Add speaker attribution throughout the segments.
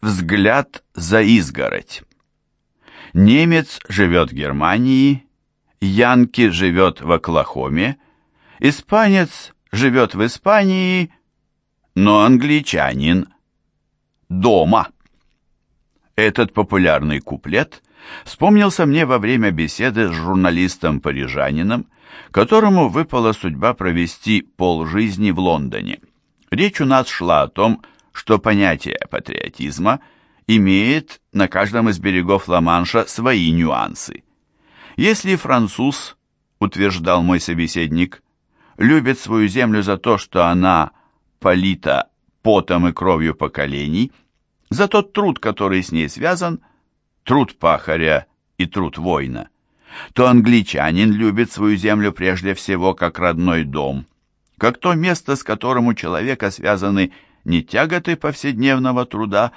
Speaker 1: Взгляд за изгородь. Немец живет в Германии, Янки живет в Оклахоме, испанец живет в Испании, но англичанин дома. Этот популярный куплет вспомнился мне во время беседы с журналистом-парижанином, которому выпала судьба провести полжизни в Лондоне. Речь у нас шла о том, что понятие патриотизма имеет на каждом из берегов Ла-Манша свои нюансы. Если француз, утверждал мой собеседник, любит свою землю за то, что она полита потом и кровью поколений, за тот труд, который с ней связан, труд пахаря и труд воина, то англичанин любит свою землю прежде всего как родной дом, как то место, с которым у человека связаны не тяготы повседневного труда,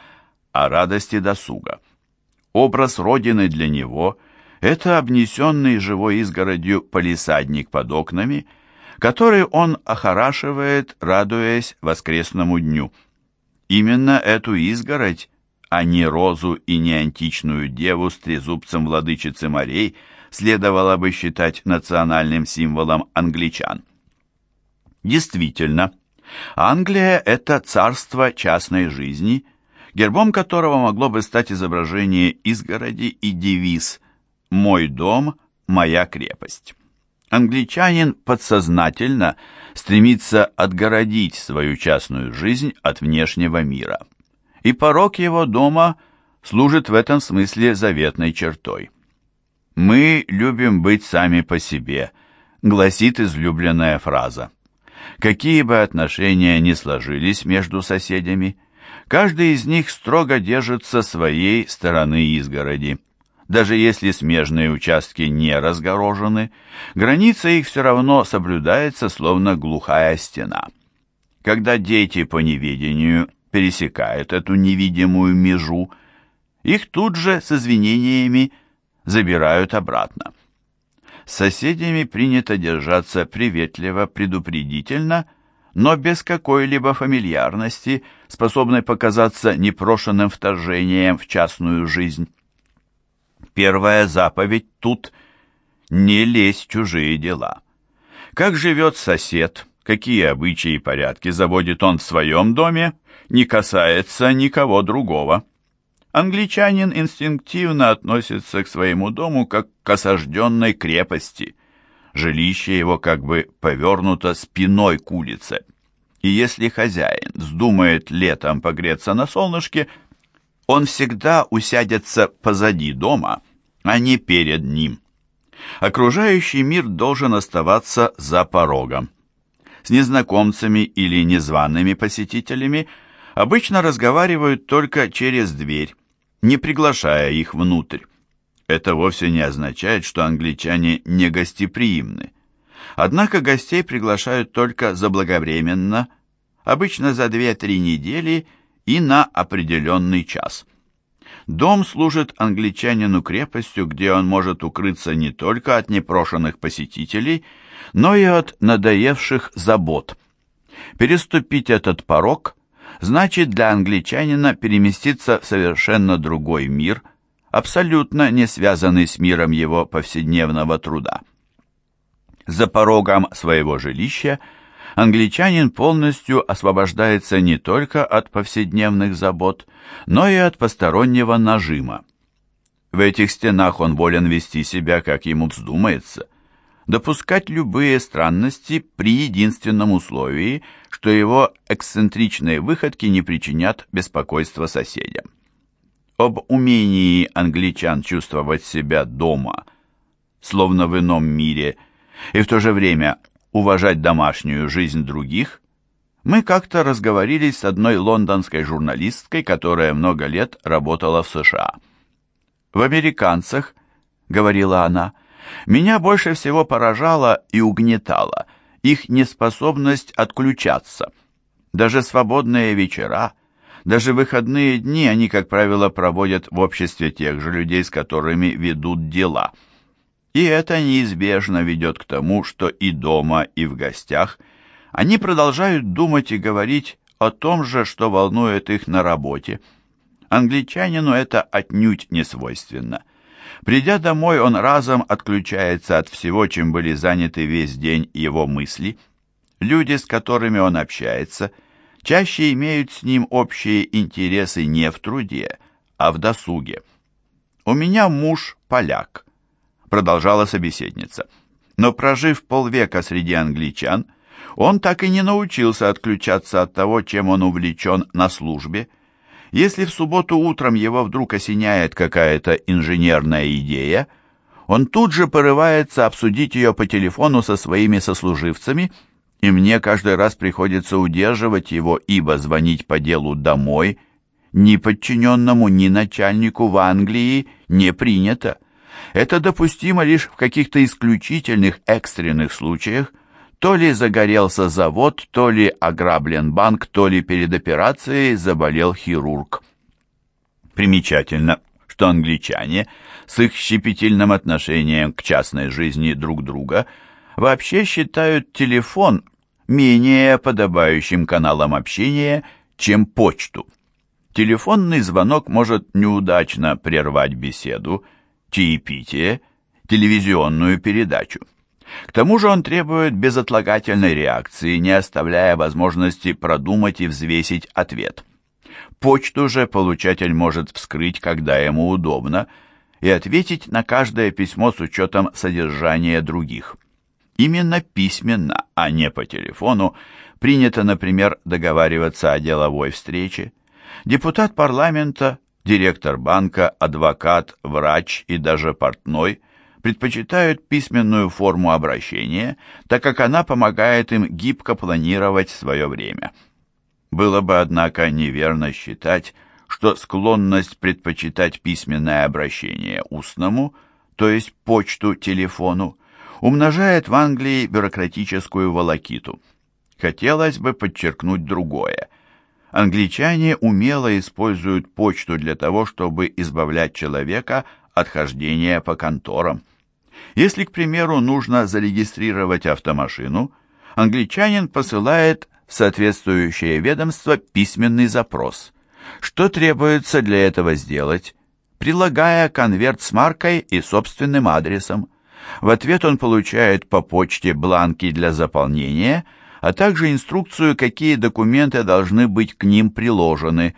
Speaker 1: а радости досуга. Образ Родины для него – это обнесенный живой изгородью полисадник под окнами, который он охорашивает, радуясь воскресному дню. Именно эту изгородь, а не розу и не античную деву с трезубцем владычицы морей, следовало бы считать национальным символом англичан. Действительно, Англия – это царство частной жизни, гербом которого могло бы стать изображение изгороди и девиз «Мой дом, моя крепость». Англичанин подсознательно стремится отгородить свою частную жизнь от внешнего мира. И порог его дома служит в этом смысле заветной чертой. «Мы любим быть сами по себе», гласит излюбленная фраза. Какие бы отношения ни сложились между соседями, каждый из них строго держится своей стороны изгороди. Даже если смежные участки не разгорожены, граница их все равно соблюдается, словно глухая стена. Когда дети по неведению пересекают эту невидимую межу, их тут же с извинениями забирают обратно. С соседями принято держаться приветливо, предупредительно, но без какой-либо фамильярности, способной показаться непрошенным вторжением в частную жизнь. Первая заповедь тут — не лезь в чужие дела. Как живет сосед, какие обычаи и порядки заводит он в своем доме, не касается никого другого. Англичанин инстинктивно относится к своему дому как к осажденной крепости. Жилище его как бы повернуто спиной к улице. И если хозяин вздумает летом погреться на солнышке, он всегда усядется позади дома, а не перед ним. Окружающий мир должен оставаться за порогом. С незнакомцами или незваными посетителями обычно разговаривают только через дверь, не приглашая их внутрь. Это вовсе не означает, что англичане не гостеприимны. Однако гостей приглашают только заблаговременно, обычно за 2-3 недели и на определенный час. Дом служит англичанину крепостью, где он может укрыться не только от непрошенных посетителей, но и от надоевших забот. Переступить этот порог значит для англичанина переместиться в совершенно другой мир, абсолютно не связанный с миром его повседневного труда. За порогом своего жилища – англичанин полностью освобождается не только от повседневных забот, но и от постороннего нажима. В этих стенах он волен вести себя, как ему вздумается, допускать любые странности при единственном условии, что его эксцентричные выходки не причинят беспокойства соседям. Об умении англичан чувствовать себя дома, словно в ином мире, и в то же время уважать домашнюю жизнь других, мы как-то разговорились с одной лондонской журналисткой, которая много лет работала в США. «В американцах, — говорила она, — меня больше всего поражало и угнетало их неспособность отключаться. Даже свободные вечера, даже выходные дни они, как правило, проводят в обществе тех же людей, с которыми ведут дела — и это неизбежно ведет к тому, что и дома, и в гостях они продолжают думать и говорить о том же, что волнует их на работе. Англичанину это отнюдь не свойственно. Придя домой, он разом отключается от всего, чем были заняты весь день его мысли. Люди, с которыми он общается, чаще имеют с ним общие интересы не в труде, а в досуге. «У меня муж поляк», — продолжала собеседница. «Но прожив полвека среди англичан, он так и не научился отключаться от того, чем он увлечен на службе. Если в субботу утром его вдруг осеняет какая-то инженерная идея, он тут же порывается обсудить ее по телефону со своими сослуживцами, и мне каждый раз приходится удерживать его, ибо звонить по делу домой – ни подчиненному, ни начальнику в Англии не принято. Это допустимо лишь в каких-то исключительных экстренных случаях, то ли загорелся завод, то ли ограблен банк, то ли перед операцией заболел хирург. Примечательно, что англичане с их щепетильным отношением к частной жизни друг друга вообще считают телефон менее подобающим каналом общения, чем почту. Телефонный звонок может неудачно прервать беседу, чаепитие, телевизионную передачу. К тому же он требует безотлагательной реакции, не оставляя возможности продумать и взвесить ответ. Почту же получатель может вскрыть, когда ему удобно, и ответить на каждое письмо с учетом содержания других. Именно письменно, а не по телефону, принято, например, договариваться о деловой встрече, Депутат парламента, директор банка, адвокат, врач и даже портной предпочитают письменную форму обращения, так как она помогает им гибко планировать свое время. Было бы, однако, неверно считать, что склонность предпочитать письменное обращение устному, то есть почту, телефону, умножает в Англии бюрократическую волокиту. Хотелось бы подчеркнуть другое – Англичане умело используют почту для того, чтобы избавлять человека от хождения по конторам. Если, к примеру, нужно зарегистрировать автомашину, англичанин посылает в соответствующее ведомство письменный запрос. Что требуется для этого сделать? Прилагая конверт с маркой и собственным адресом. В ответ он получает по почте бланки для заполнения – а также инструкцию, какие документы должны быть к ним приложены,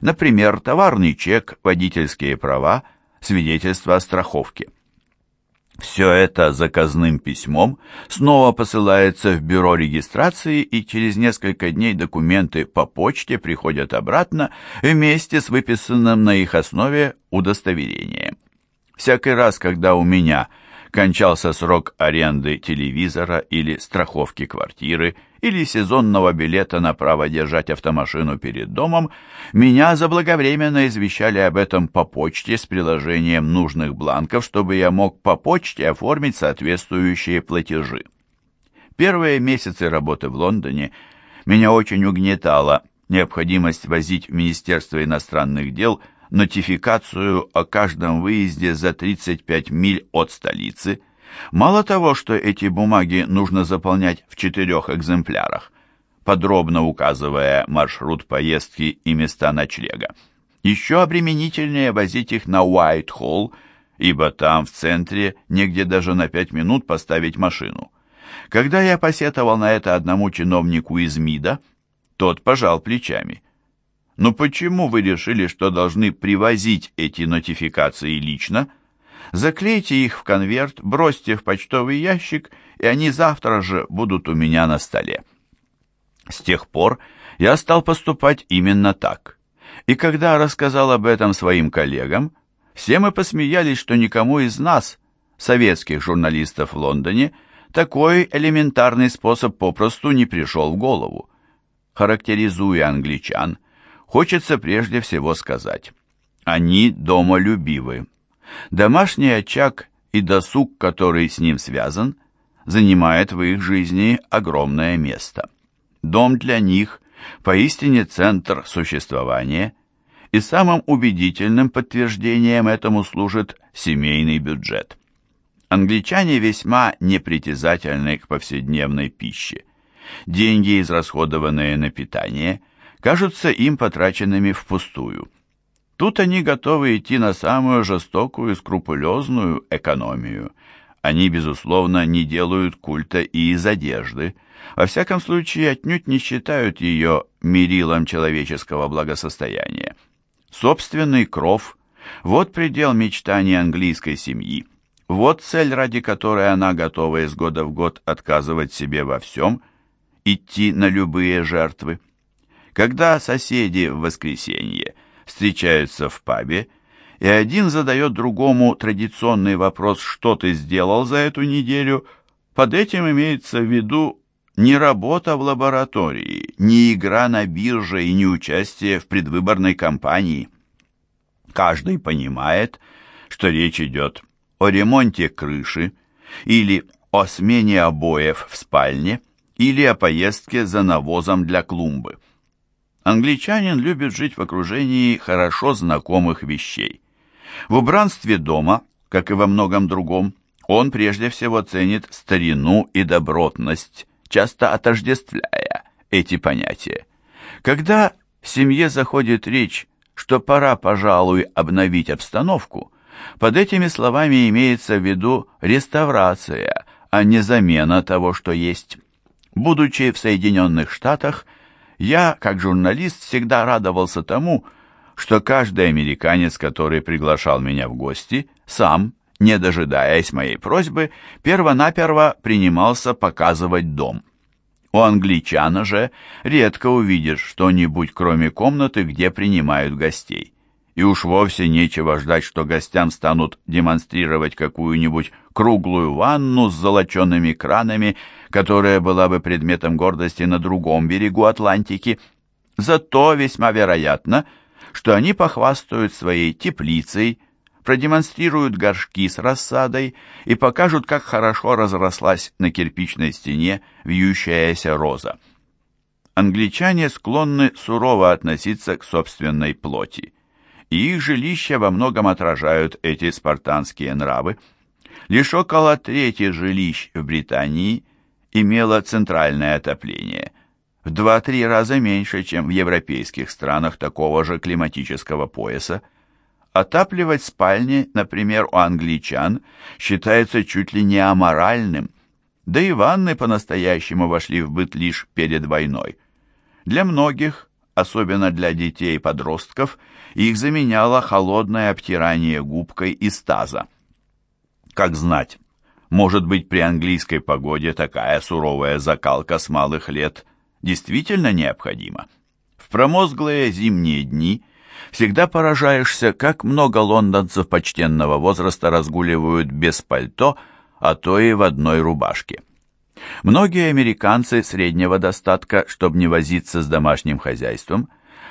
Speaker 1: например, товарный чек, водительские права, свидетельство о страховке. Все это заказным письмом снова посылается в бюро регистрации, и через несколько дней документы по почте приходят обратно вместе с выписанным на их основе удостоверением. Всякий раз, когда у меня – кончался срок аренды телевизора или страховки квартиры, или сезонного билета на право держать автомашину перед домом, меня заблаговременно извещали об этом по почте с приложением нужных бланков, чтобы я мог по почте оформить соответствующие платежи. Первые месяцы работы в Лондоне меня очень угнетала необходимость возить в Министерство иностранных дел – нотификацию о каждом выезде за 35 миль от столицы. Мало того, что эти бумаги нужно заполнять в четырех экземплярах, подробно указывая маршрут поездки и места ночлега. Еще обременительнее возить их на Уайт-Холл, ибо там, в центре, негде даже на пять минут поставить машину. Когда я посетовал на это одному чиновнику из МИДа, тот пожал плечами – но почему вы решили, что должны привозить эти нотификации лично? Заклейте их в конверт, бросьте в почтовый ящик, и они завтра же будут у меня на столе. С тех пор я стал поступать именно так. И когда рассказал об этом своим коллегам, все мы посмеялись, что никому из нас, советских журналистов в Лондоне, такой элементарный способ попросту не пришел в голову. Характеризуя англичан – хочется прежде всего сказать. Они домолюбивы. Домашний очаг и досуг, который с ним связан, занимает в их жизни огромное место. Дом для них поистине центр существования, и самым убедительным подтверждением этому служит семейный бюджет. Англичане весьма непритязательны к повседневной пище. Деньги, израсходованные на питание – кажутся им потраченными впустую. Тут они готовы идти на самую жестокую и скрупулезную экономию. Они, безусловно, не делают культа и из одежды. Во всяком случае, отнюдь не считают ее мерилом человеческого благосостояния. Собственный кров – вот предел мечтаний английской семьи. Вот цель, ради которой она готова из года в год отказывать себе во всем, идти на любые жертвы. Когда соседи в воскресенье встречаются в пабе, и один задает другому традиционный вопрос «что ты сделал за эту неделю?», под этим имеется в виду не работа в лаборатории, не игра на бирже и не участие в предвыборной кампании. Каждый понимает, что речь идет о ремонте крыши или о смене обоев в спальне или о поездке за навозом для клумбы. Англичанин любит жить в окружении хорошо знакомых вещей. В убранстве дома, как и во многом другом, он прежде всего ценит старину и добротность, часто отождествляя эти понятия. Когда в семье заходит речь, что пора, пожалуй, обновить обстановку, под этими словами имеется в виду реставрация, а не замена того, что есть. Будучи в Соединенных Штатах, я, как журналист, всегда радовался тому, что каждый американец, который приглашал меня в гости, сам, не дожидаясь моей просьбы, перво-наперво принимался показывать дом. У англичана же редко увидишь что-нибудь, кроме комнаты, где принимают гостей и уж вовсе нечего ждать, что гостям станут демонстрировать какую-нибудь круглую ванну с золочеными кранами, которая была бы предметом гордости на другом берегу Атлантики. Зато весьма вероятно, что они похвастают своей теплицей, продемонстрируют горшки с рассадой и покажут, как хорошо разрослась на кирпичной стене вьющаяся роза. Англичане склонны сурово относиться к собственной плоти и их жилища во многом отражают эти спартанские нравы. Лишь около трети жилищ в Британии имело центральное отопление, в 2-3 раза меньше, чем в европейских странах такого же климатического пояса. Отапливать спальни, например, у англичан, считается чуть ли не аморальным, да и ванны по-настоящему вошли в быт лишь перед войной. Для многих особенно для детей и подростков, их заменяло холодное обтирание губкой из таза. Как знать, может быть, при английской погоде такая суровая закалка с малых лет действительно необходима. В промозглые зимние дни всегда поражаешься, как много лондонцев почтенного возраста разгуливают без пальто, а то и в одной рубашке. Многие американцы среднего достатка, чтобы не возиться с домашним хозяйством,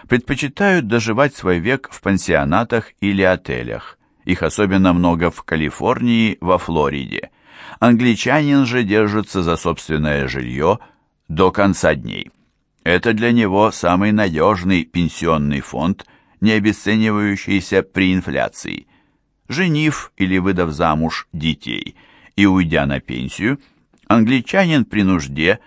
Speaker 1: предпочитают доживать свой век в пансионатах или отелях. Их особенно много в Калифорнии, во Флориде. Англичанин же держится за собственное жилье до конца дней. Это для него самый надежный пенсионный фонд, не обесценивающийся при инфляции. Женив или выдав замуж детей и уйдя на пенсию – англичанин при нужде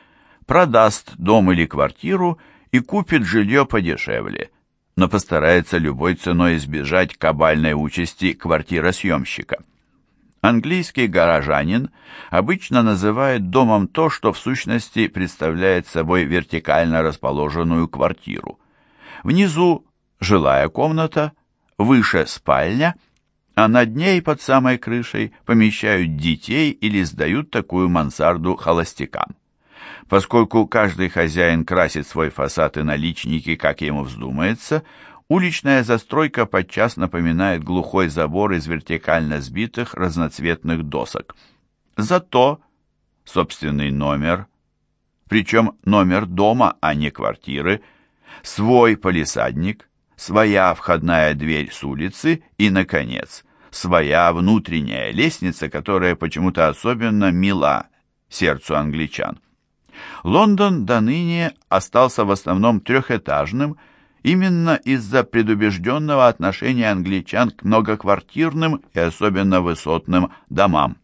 Speaker 1: продаст дом или квартиру и купит жилье подешевле, но постарается любой ценой избежать кабальной участи квартиросъемщика. Английский горожанин обычно называет домом то, что в сущности представляет собой вертикально расположенную квартиру. Внизу жилая комната, выше спальня – а над ней под самой крышей помещают детей или сдают такую мансарду холостякам. Поскольку каждый хозяин красит свой фасад и наличники, как ему вздумается, уличная застройка подчас напоминает глухой забор из вертикально сбитых разноцветных досок. Зато собственный номер, причем номер дома, а не квартиры, свой полисадник – своя входная дверь с улицы и, наконец, своя внутренняя лестница, которая почему-то особенно мила сердцу англичан. Лондон до ныне остался в основном трехэтажным именно из-за предубежденного отношения англичан к многоквартирным и особенно высотным домам.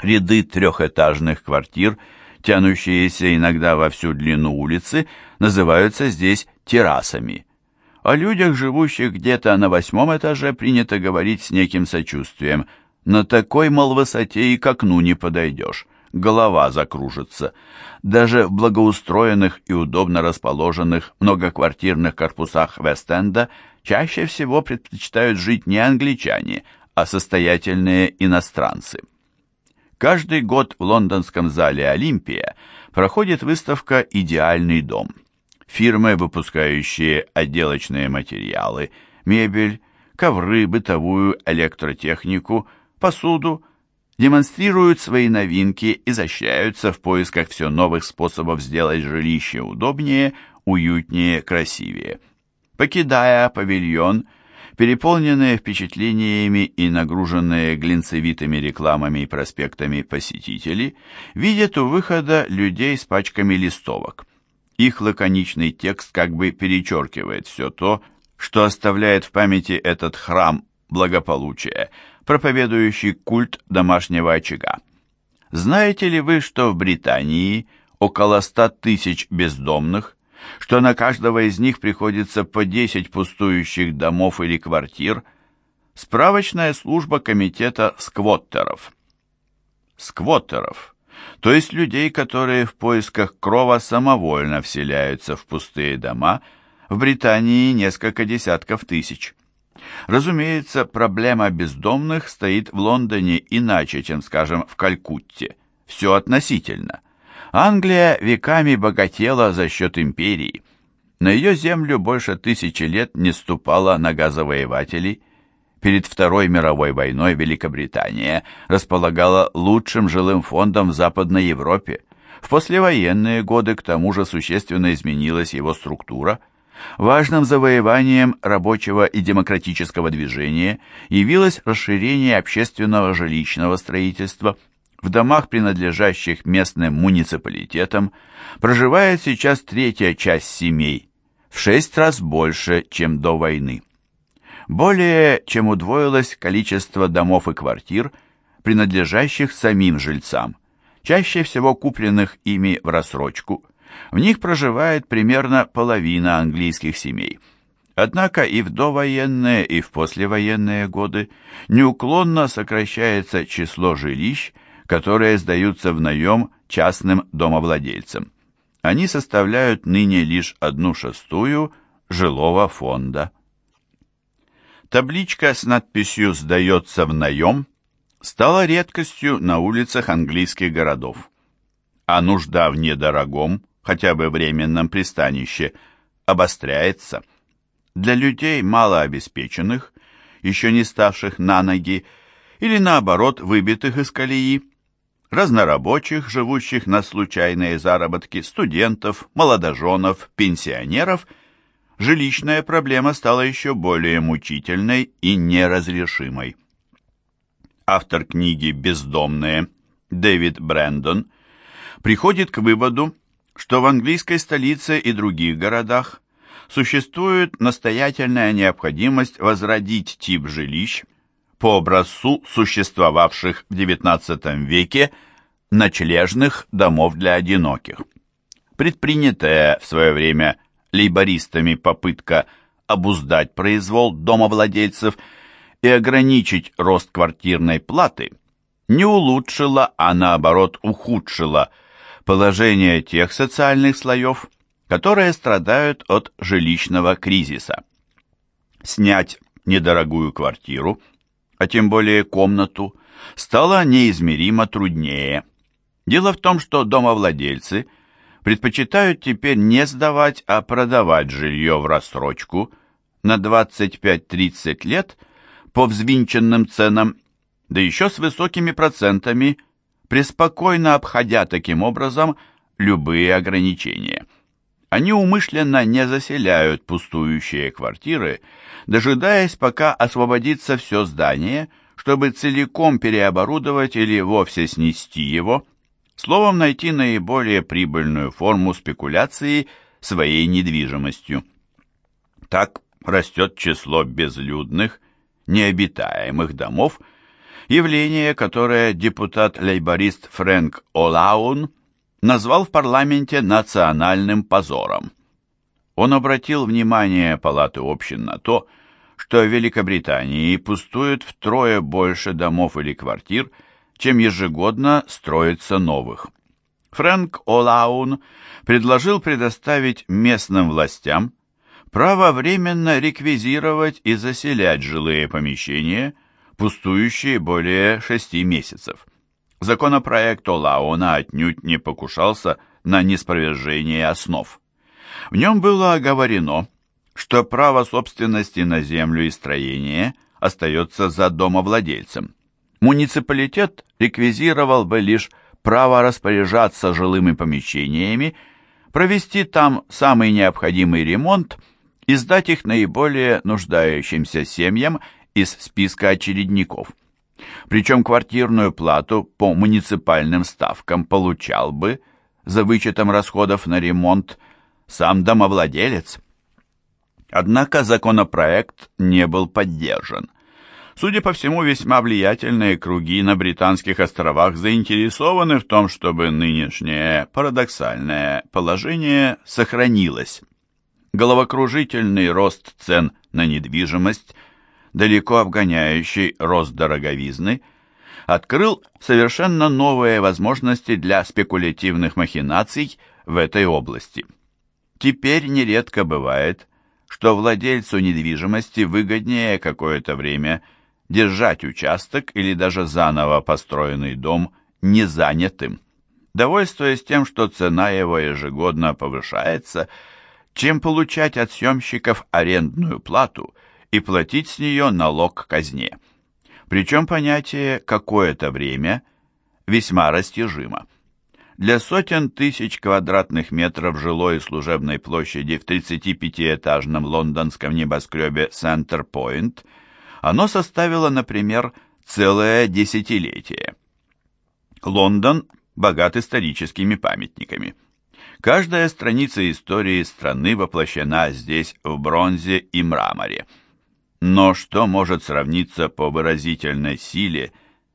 Speaker 1: Ряды трехэтажных квартир, тянущиеся иногда во всю длину улицы, называются здесь террасами – О людях, живущих где-то на восьмом этаже, принято говорить с неким сочувствием. На такой, мол, высоте и к окну не подойдешь. Голова закружится. Даже в благоустроенных и удобно расположенных многоквартирных корпусах Вест-Энда чаще всего предпочитают жить не англичане, а состоятельные иностранцы. Каждый год в лондонском зале «Олимпия» проходит выставка «Идеальный дом». Фирмы, выпускающие отделочные материалы, мебель, ковры, бытовую электротехнику, посуду, демонстрируют свои новинки, изощряются в поисках все новых способов сделать жилище удобнее, уютнее, красивее. Покидая павильон, переполненные впечатлениями и нагруженные глинцевитыми рекламами и проспектами посетители видят у выхода людей с пачками листовок. Их лаконичный текст как бы перечеркивает все то, что оставляет в памяти этот храм благополучия, проповедующий культ домашнего очага. Знаете ли вы, что в Британии около ста тысяч бездомных, что на каждого из них приходится по 10 пустующих домов или квартир, справочная служба комитета сквоттеров. Сквоттеров – то есть людей, которые в поисках крова самовольно вселяются в пустые дома, в Британии несколько десятков тысяч. Разумеется, проблема бездомных стоит в Лондоне иначе, чем, скажем, в Калькутте. Все относительно. Англия веками богатела за счет империи. На ее землю больше тысячи лет не ступала на газовоевателей – Перед Второй мировой войной Великобритания располагала лучшим жилым фондом в Западной Европе. В послевоенные годы к тому же существенно изменилась его структура. Важным завоеванием рабочего и демократического движения явилось расширение общественного жилищного строительства. В домах, принадлежащих местным муниципалитетам, проживает сейчас третья часть семей, в шесть раз больше, чем до войны более чем удвоилось количество домов и квартир, принадлежащих самим жильцам, чаще всего купленных ими в рассрочку. В них проживает примерно половина английских семей. Однако и в довоенные, и в послевоенные годы неуклонно сокращается число жилищ, которые сдаются в наем частным домовладельцам. Они составляют ныне лишь одну шестую жилого фонда. Табличка с надписью «Сдается в наем» стала редкостью на улицах английских городов. А нужда в недорогом, хотя бы временном пристанище, обостряется. Для людей малообеспеченных, еще не ставших на ноги, или наоборот выбитых из колеи, разнорабочих, живущих на случайные заработки, студентов, молодоженов, пенсионеров – жилищная проблема стала еще более мучительной и неразрешимой. Автор книги «Бездомные» Дэвид Брэндон приходит к выводу, что в английской столице и других городах существует настоятельная необходимость возродить тип жилищ по образцу существовавших в XIX веке ночлежных домов для одиноких. Предпринятая в свое время лейбористами попытка обуздать произвол домовладельцев и ограничить рост квартирной платы не улучшила, а наоборот ухудшила положение тех социальных слоев, которые страдают от жилищного кризиса. Снять недорогую квартиру, а тем более комнату, стало неизмеримо труднее. Дело в том, что домовладельцы – предпочитают теперь не сдавать, а продавать жилье в рассрочку на 25-30 лет по взвинченным ценам, да еще с высокими процентами, преспокойно обходя таким образом любые ограничения. Они умышленно не заселяют пустующие квартиры, дожидаясь, пока освободится все здание, чтобы целиком переоборудовать или вовсе снести его – Словом, найти наиболее прибыльную форму спекуляции своей недвижимостью. Так растет число безлюдных, необитаемых домов, явление, которое депутат-лейборист Фрэнк Олаун назвал в парламенте национальным позором. он обратил внимание Палаты общин на то, что в Великобритании пустует втрое больше домов или квартир, чем ежегодно строится новых. Фрэнк Олаун предложил предоставить местным властям право временно реквизировать и заселять жилые помещения, пустующие более шести месяцев. Законопроект Олауна отнюдь не покушался на неспровержение основ. В нем было оговорено, что право собственности на землю и строение остается за домовладельцем. Муниципалитет реквизировал бы лишь право распоряжаться жилыми помещениями, провести там самый необходимый ремонт и сдать их наиболее нуждающимся семьям из списка очередников. Причем квартирную плату по муниципальным ставкам получал бы, за вычетом расходов на ремонт, сам домовладелец. Однако законопроект не был поддержан. Судя по всему, весьма влиятельные круги на Британских островах заинтересованы в том, чтобы нынешнее парадоксальное положение сохранилось. Головокружительный рост цен на недвижимость, далеко обгоняющий рост дороговизны, открыл совершенно новые возможности для спекулятивных махинаций в этой области. Теперь нередко бывает, что владельцу недвижимости выгоднее какое-то время держать участок или даже заново построенный дом незанятым, довольствуясь тем, что цена его ежегодно повышается, чем получать от съемщиков арендную плату и платить с нее налог казне. Причем понятие «какое-то время» весьма растяжимо. Для сотен тысяч квадратных метров жилой и служебной площади в 35-этажном лондонском небоскребе Центр-Пойнт оно составило, например, целое десятилетие. Лондон богат историческими памятниками. Каждая страница истории страны воплощена здесь в бронзе и мраморе. Но что может сравниться по выразительной силе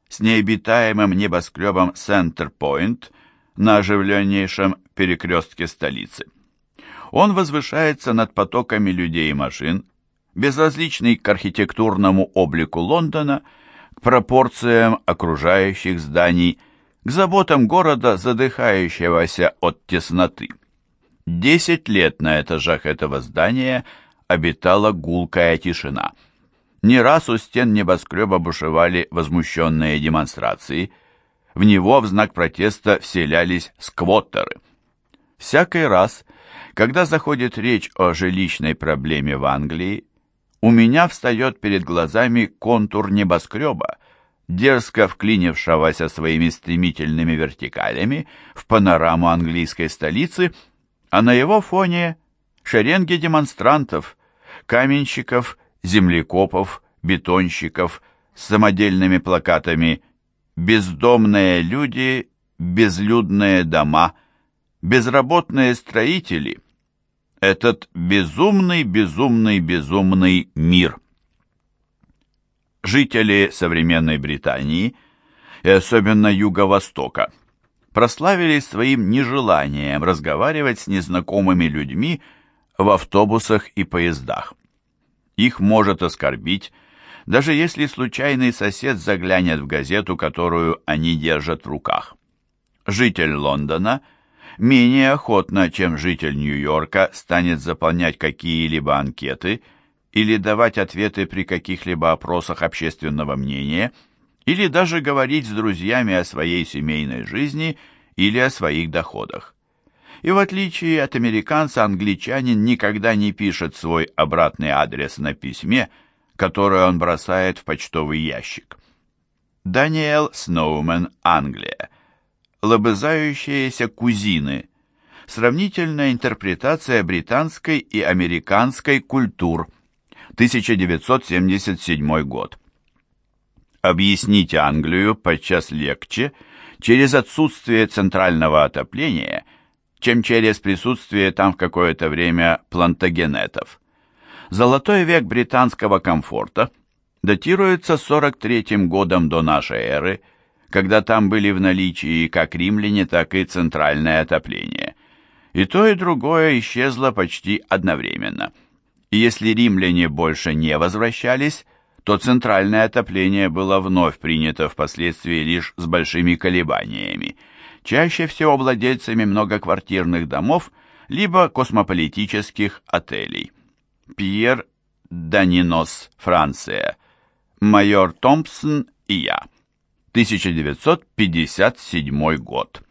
Speaker 1: с необитаемым небоскребом Центр-Пойнт на оживленнейшем перекрестке столицы? Он возвышается над потоками людей и машин, безразличный к архитектурному облику Лондона, к пропорциям окружающих зданий, к заботам города, задыхающегося от тесноты. Десять лет на этажах этого здания обитала гулкая тишина. Не раз у стен небоскреба бушевали возмущенные демонстрации. В него в знак протеста вселялись сквоттеры. Всякий раз, когда заходит речь о жилищной проблеме в Англии, у меня встает перед глазами контур небоскреба, дерзко вклинившегося своими стремительными вертикалями в панораму английской столицы, а на его фоне шеренги демонстрантов, каменщиков, землекопов, бетонщиков с самодельными плакатами «Бездомные люди, безлюдные дома», «Безработные строители», этот безумный, безумный, безумный мир. Жители современной Британии, и особенно Юго-Востока, прославились своим нежеланием разговаривать с незнакомыми людьми в автобусах и поездах. Их может оскорбить, даже если случайный сосед заглянет в газету, которую они держат в руках. Житель Лондона – менее охотно, чем житель Нью-Йорка, станет заполнять какие-либо анкеты или давать ответы при каких-либо опросах общественного мнения, или даже говорить с друзьями о своей семейной жизни или о своих доходах. И в отличие от американца, англичанин никогда не пишет свой обратный адрес на письме, которое он бросает в почтовый ящик. Даниэл Сноумен, Англия лобызающиеся кузины. Сравнительная интерпретация британской и американской культур. 1977 год. Объяснить Англию подчас легче через отсутствие центрального отопления, чем через присутствие там в какое-то время плантагенетов. Золотой век британского комфорта датируется 43 годом до нашей эры – когда там были в наличии как римляне, так и центральное отопление. И то, и другое исчезло почти одновременно. И если римляне больше не возвращались, то центральное отопление было вновь принято впоследствии лишь с большими колебаниями, чаще всего владельцами многоквартирных домов либо космополитических отелей. Пьер Данинос, Франция. Майор Томпсон и я. 1957 год.